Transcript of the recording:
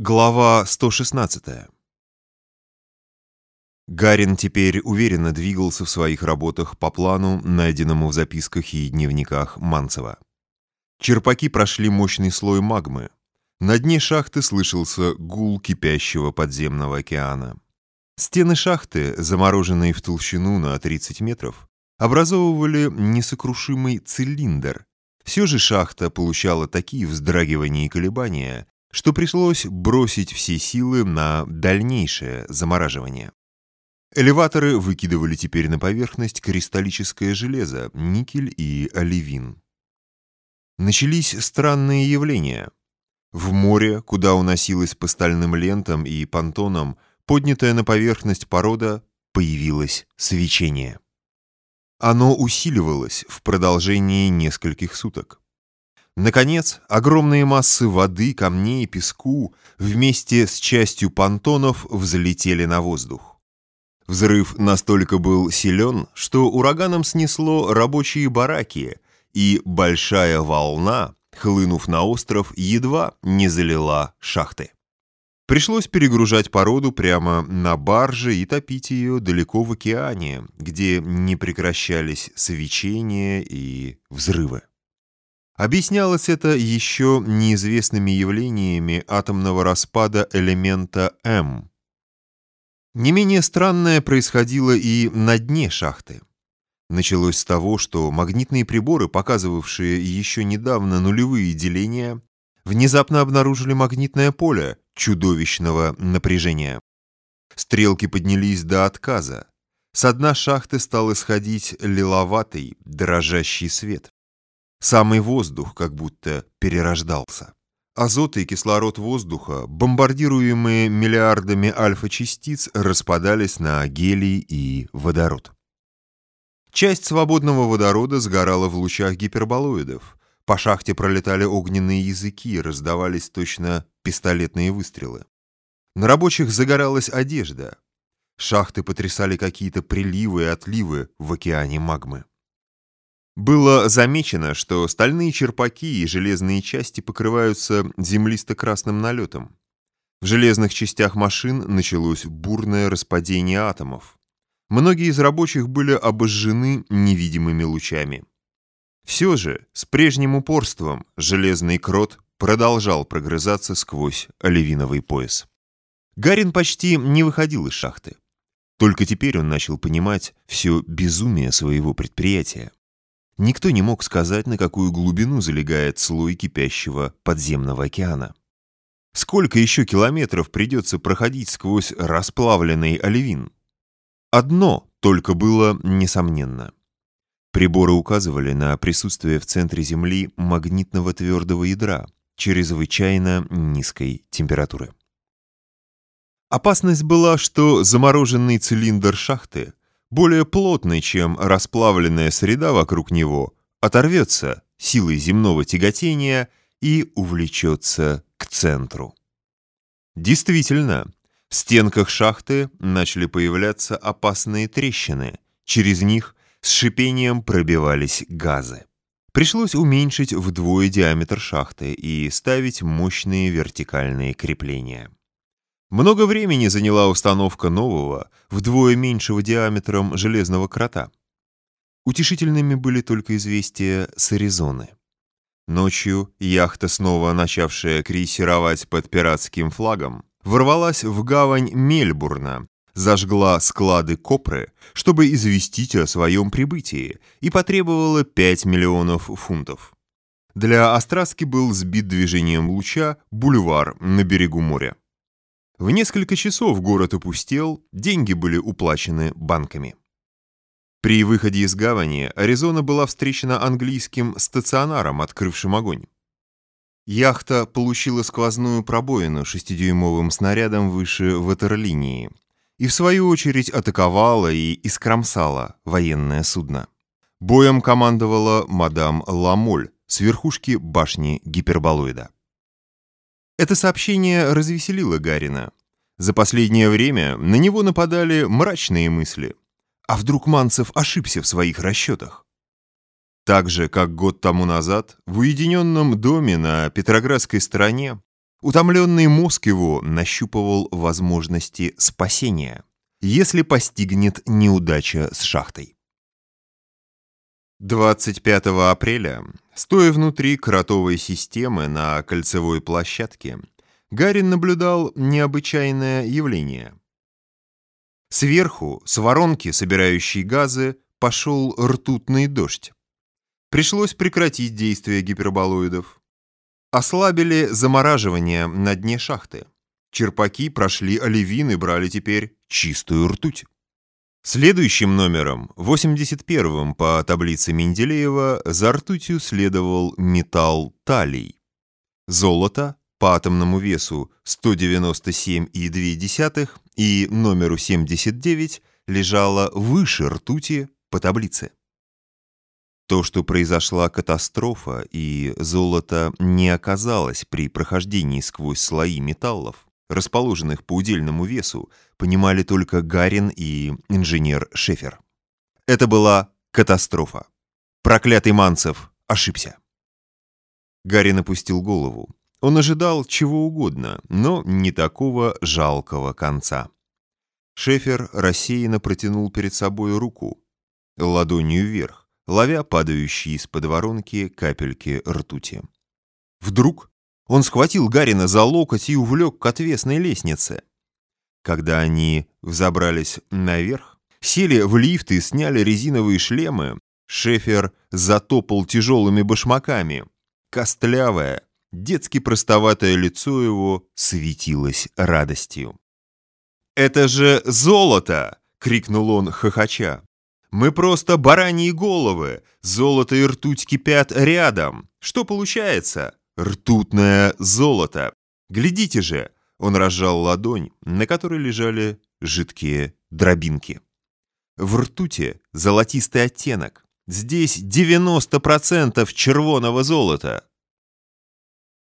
Глава 116 Гарин теперь уверенно двигался в своих работах по плану, найденному в записках и дневниках Манцева. Черпаки прошли мощный слой магмы. На дне шахты слышался гул кипящего подземного океана. Стены шахты, замороженные в толщину на 30 метров, образовывали несокрушимый цилиндр. Все же шахта получала такие вздрагивания и колебания, что пришлось бросить все силы на дальнейшее замораживание. Элеваторы выкидывали теперь на поверхность кристаллическое железо, никель и оливин. Начались странные явления. В море, куда уносилась по стальным лентам и понтонам, поднятая на поверхность порода, появилось свечение. Оно усиливалось в продолжении нескольких суток. Наконец, огромные массы воды, камней и песку вместе с частью понтонов взлетели на воздух. Взрыв настолько был силен, что ураганом снесло рабочие бараки, и большая волна, хлынув на остров, едва не залила шахты. Пришлось перегружать породу прямо на барже и топить ее далеко в океане, где не прекращались свечения и взрывы. Объяснялось это еще неизвестными явлениями атомного распада элемента М. Не менее странное происходило и на дне шахты. Началось с того, что магнитные приборы, показывавшие еще недавно нулевые деления, внезапно обнаружили магнитное поле чудовищного напряжения. Стрелки поднялись до отказа. С дна шахты стал исходить лиловатый, дрожащий свет. Самый воздух как будто перерождался. Азот и кислород воздуха, бомбардируемые миллиардами альфа-частиц, распадались на гелий и водород. Часть свободного водорода сгорала в лучах гиперболоидов. По шахте пролетали огненные языки, раздавались точно пистолетные выстрелы. На рабочих загоралась одежда. Шахты потрясали какие-то приливы и отливы в океане магмы. Было замечено, что стальные черпаки и железные части покрываются землисто-красным налетом. В железных частях машин началось бурное распадение атомов. Многие из рабочих были обожжены невидимыми лучами. Все же, с прежним упорством, железный крот продолжал прогрызаться сквозь оливиновый пояс. Гарин почти не выходил из шахты. Только теперь он начал понимать все безумие своего предприятия. Никто не мог сказать, на какую глубину залегает слой кипящего подземного океана. Сколько еще километров придется проходить сквозь расплавленный оливин? Одно только было несомненно. Приборы указывали на присутствие в центре Земли магнитного твердого ядра чрезвычайно низкой температуры. Опасность была, что замороженный цилиндр шахты более плотный, чем расплавленная среда вокруг него, оторвется силой земного тяготения и увлечется к центру. Действительно, в стенках шахты начали появляться опасные трещины, через них с шипением пробивались газы. Пришлось уменьшить вдвое диаметр шахты и ставить мощные вертикальные крепления. Много времени заняла установка нового, вдвое меньшего диаметром железного крота. Утешительными были только известия с Аризоны. Ночью яхта, снова начавшая крейсеровать под пиратским флагом, ворвалась в гавань Мельбурна, зажгла склады Копры, чтобы известить о своем прибытии, и потребовала 5 миллионов фунтов. Для Остраски был сбит движением луча бульвар на берегу моря. В несколько часов город опустел, деньги были уплачены банками. При выходе из гавани Аризона была встречена английским стационаром, открывшим огонь. Яхта получила сквозную пробоину шестидюймовым снарядом выше ватерлинии и в свою очередь атаковала и искромсала военное судно. Боем командовала мадам Ламоль с верхушки башни гиперболоида. Это сообщение развеселило Гарина. За последнее время на него нападали мрачные мысли. А вдруг Манцев ошибся в своих расчетах? Так же, как год тому назад, в уединенном доме на Петроградской стороне Утомленный мозг его нащупывал возможности спасения, если постигнет неудача с шахтой. 25 апреля, стоя внутри кротовой системы на кольцевой площадке, Гарин наблюдал необычайное явление. Сверху, с воронки, собирающей газы, пошел ртутный дождь. Пришлось прекратить действие гиперболоидов. Ослабили замораживание на дне шахты. Черпаки прошли оливин и брали теперь чистую ртуть. Следующим номером, 81-м по таблице Менделеева, за ртутью следовал металл талий. Золото по атомному весу 197,2 и номеру 79 лежало выше ртути по таблице. То, что произошла катастрофа и золото не оказалось при прохождении сквозь слои металлов, расположенных по удельному весу, понимали только Гарин и инженер Шефер. Это была катастрофа. Проклятый Манцев ошибся. Гарин опустил голову. Он ожидал чего угодно, но не такого жалкого конца. Шефер рассеянно протянул перед собой руку, ладонью вверх, ловя падающие из-под воронки капельки ртути. Вдруг он схватил Гарина за локоть и увлек к отвесной лестнице. Когда они взобрались наверх, сели в лифт и сняли резиновые шлемы, Шефер затопал тяжелыми башмаками. Костлявое, детски простоватое лицо его светилось радостью. «Это же золото!» — крикнул он, хохоча. «Мы просто бараньи головы! Золото и ртуть кипят рядом! Что получается? Ртутное золото. Глядите же!» Он разжал ладонь, на которой лежали жидкие дробинки. В ртуте золотистый оттенок. Здесь 90% червоного золота.